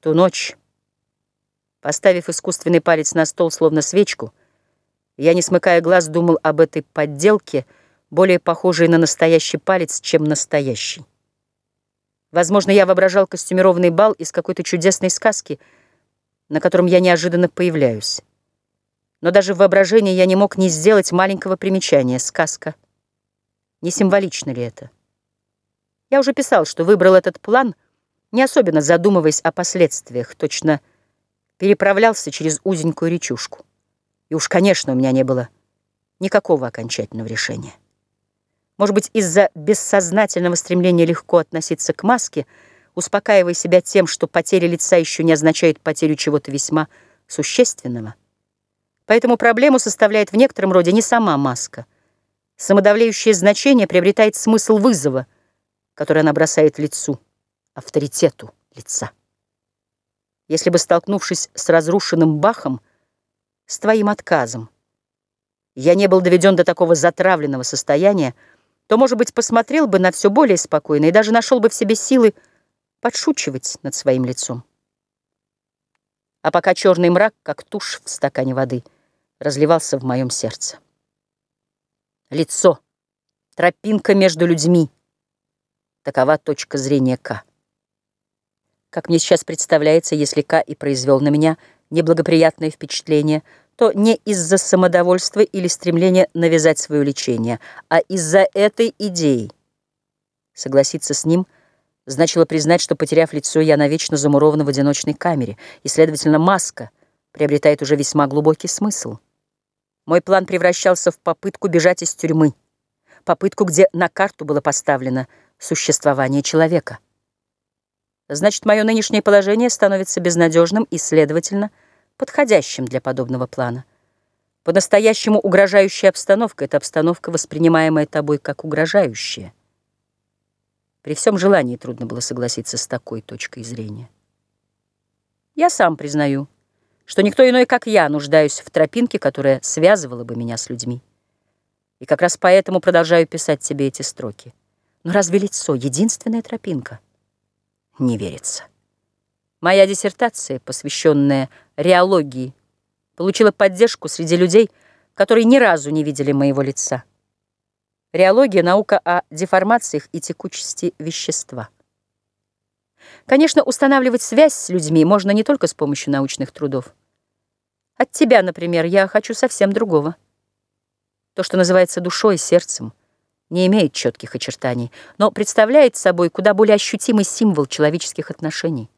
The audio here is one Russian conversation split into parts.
Ту ночь, поставив искусственный палец на стол, словно свечку, я, не смыкая глаз, думал об этой подделке, более похожей на настоящий палец, чем настоящий. Возможно, я воображал костюмированный бал из какой-то чудесной сказки, на котором я неожиданно появляюсь. Но даже в воображении я не мог не сделать маленького примечания. Сказка. Не символично ли это? Я уже писал, что выбрал этот план, не особенно задумываясь о последствиях, точно переправлялся через узенькую речушку. И уж, конечно, у меня не было никакого окончательного решения. Может быть, из-за бессознательного стремления легко относиться к маске, успокаивая себя тем, что потеря лица еще не означает потерю чего-то весьма существенного. Поэтому проблему составляет в некотором роде не сама маска. Самодавлеющее значение приобретает смысл вызова, который она бросает лицу, авторитету лица. Если бы, столкнувшись с разрушенным Бахом, с твоим отказом, я не был доведен до такого затравленного состояния, то, может быть, посмотрел бы на все более спокойно и даже нашел бы в себе силы подшучивать над своим лицом. А пока черный мрак, как тушь в стакане воды, разливался в моем сердце. Лицо, тропинка между людьми. Такова точка зрения К. Как мне сейчас представляется, если К и произвел на меня неблагоприятное впечатление – то не из-за самодовольства или стремления навязать свое лечение, а из-за этой идеи. Согласиться с ним значило признать, что, потеряв лицо, я навечно замурован в одиночной камере, и, следовательно, маска приобретает уже весьма глубокий смысл. Мой план превращался в попытку бежать из тюрьмы, попытку, где на карту было поставлено существование человека. Значит, мое нынешнее положение становится безнадежным и, следовательно, подходящим для подобного плана. По-настоящему угрожающая обстановка — это обстановка, воспринимаемая тобой как угрожающая. При всем желании трудно было согласиться с такой точкой зрения. Я сам признаю, что никто иной, как я, нуждаюсь в тропинке, которая связывала бы меня с людьми. И как раз поэтому продолжаю писать тебе эти строки. Но разве лицо — единственная тропинка? Не верится. Моя диссертация, посвященная реологии, получила поддержку среди людей, которые ни разу не видели моего лица. Реология — наука о деформациях и текучести вещества. Конечно, устанавливать связь с людьми можно не только с помощью научных трудов. От тебя, например, я хочу совсем другого. То, что называется душой, сердцем, не имеет четких очертаний, но представляет собой куда более ощутимый символ человеческих отношений.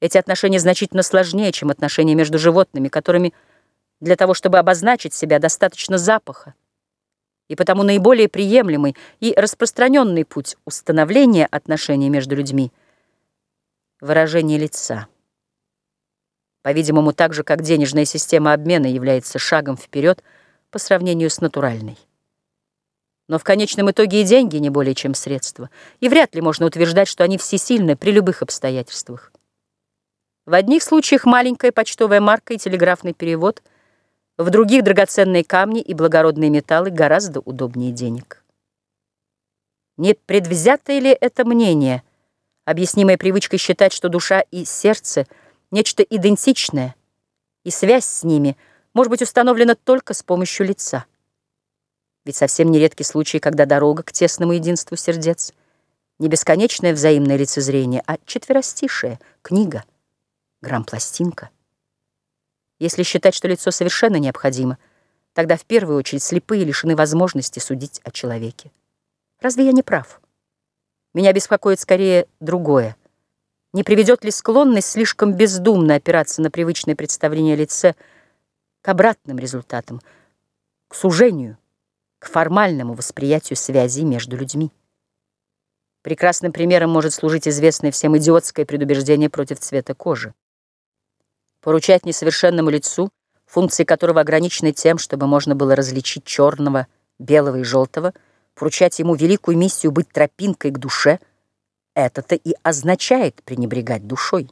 Эти отношения значительно сложнее, чем отношения между животными, которыми для того, чтобы обозначить себя, достаточно запаха. И потому наиболее приемлемый и распространенный путь установления отношений между людьми — выражение лица. По-видимому, так же, как денежная система обмена является шагом вперед по сравнению с натуральной. Но в конечном итоге и деньги не более чем средства, и вряд ли можно утверждать, что они всесильны при любых обстоятельствах. В одних случаях маленькая почтовая марка и телеграфный перевод, в других драгоценные камни и благородные металлы гораздо удобнее денег. Не предвзятое ли это мнение, объяснимое привычкой считать, что душа и сердце — нечто идентичное, и связь с ними может быть установлена только с помощью лица? Ведь совсем нередки случаи, когда дорога к тесному единству сердец — не бесконечное взаимное лицезрение, а четверостишее, книга — грамм-пластинка. Если считать, что лицо совершенно необходимо, тогда в первую очередь слепые лишены возможности судить о человеке. Разве я не прав? Меня беспокоит скорее другое. Не приведет ли склонность слишком бездумно опираться на привычное представление о лице к обратным результатам, к сужению, формальному восприятию связи между людьми? Прекрасным примером может служить известное всем идиотское предубеждение против цвета кожи поручать несовершенному лицу, функции которого ограничены тем, чтобы можно было различить черного, белого и желтого, поручать ему великую миссию быть тропинкой к душе, это-то и означает пренебрегать душой.